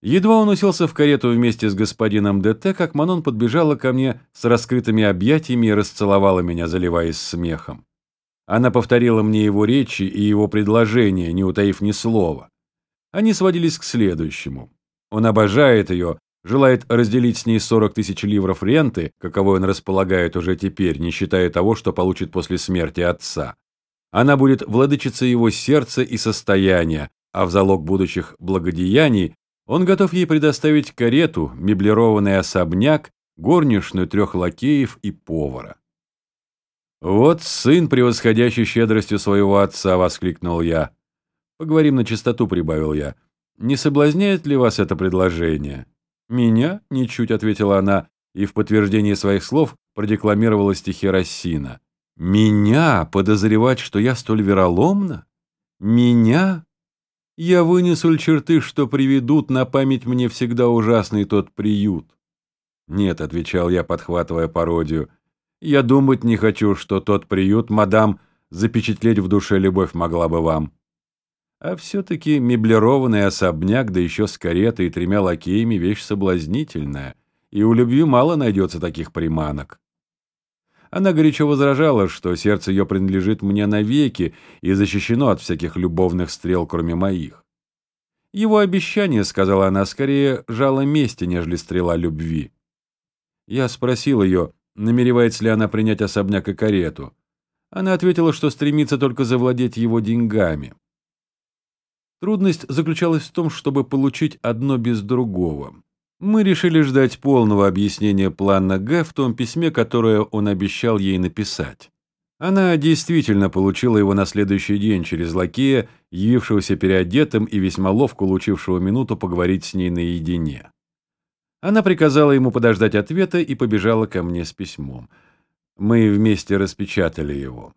Едва он уселся в карету вместе с господином ДТ, как Манон подбежала ко мне с раскрытыми объятиями и расцеловала меня, заливаясь смехом. Она повторила мне его речи и его предложения, не утаив ни слова. Они сводились к следующему. Он обожает ее, желает разделить с ней 40 тысяч ливров ренты, каковой он располагает уже теперь, не считая того, что получит после смерти отца. Она будет владычицей его сердца и состояния, а в залог будущих благодеяний он готов ей предоставить карету, меблированный особняк, горничную трех лакеев и повара. «Вот сын, превосходящий щедростью своего отца!» — воскликнул я. «Поговорим на чистоту», — прибавил я. «Не соблазняет ли вас это предложение?» «Меня?» — ничуть, — ответила она, и в подтверждение своих слов продекламировала стихи Рассина. «Меня подозревать, что я столь вероломна? Меня? Я вынесу черты, что приведут на память мне всегда ужасный тот приют?» «Нет», — отвечал я, подхватывая пародию, — «я думать не хочу, что тот приют, мадам, запечатлеть в душе любовь могла бы вам». А все-таки меблированный особняк, да еще с каретой и тремя лакеями, вещь соблазнительная, и у любви мало найдется таких приманок. Она горячо возражала, что сердце ее принадлежит мне навеки и защищено от всяких любовных стрел, кроме моих. Его обещание, сказала она, скорее жало мести, нежели стрела любви. Я спросил ее, намеревается ли она принять особняк и карету. Она ответила, что стремится только завладеть его деньгами. Трудность заключалась в том, чтобы получить одно без другого. Мы решили ждать полного объяснения плана Г в том письме, которое он обещал ей написать. Она действительно получила его на следующий день через лакея, явившегося переодетым и весьма ловко улучившего минуту поговорить с ней наедине. Она приказала ему подождать ответа и побежала ко мне с письмом. Мы вместе распечатали его.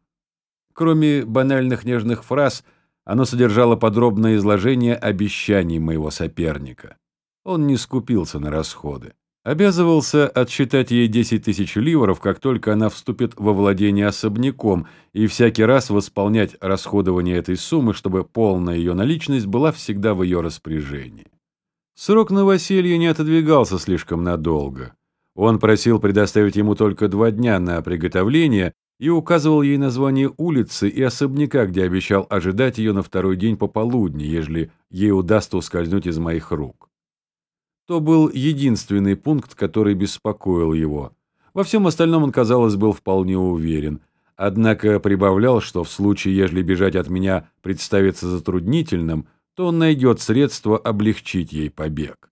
Кроме банальных нежных фраз – оно содержало подробное изложение обещаний моего соперника. Он не скупился на расходы. Обязывался отсчитать ей 10 тысяч ливров, как только она вступит во владение особняком, и всякий раз восполнять расходование этой суммы, чтобы полная ее наличность была всегда в ее распоряжении. Срок новоселья не отодвигался слишком надолго. Он просил предоставить ему только два дня на приготовление, и указывал ей название улицы и особняка, где обещал ожидать ее на второй день пополудни, ежели ей удастся ускользнуть из моих рук. То был единственный пункт, который беспокоил его. Во всем остальном он, казалось, был вполне уверен, однако прибавлял, что в случае, ежели бежать от меня представится затруднительным, то он найдет средство облегчить ей побег.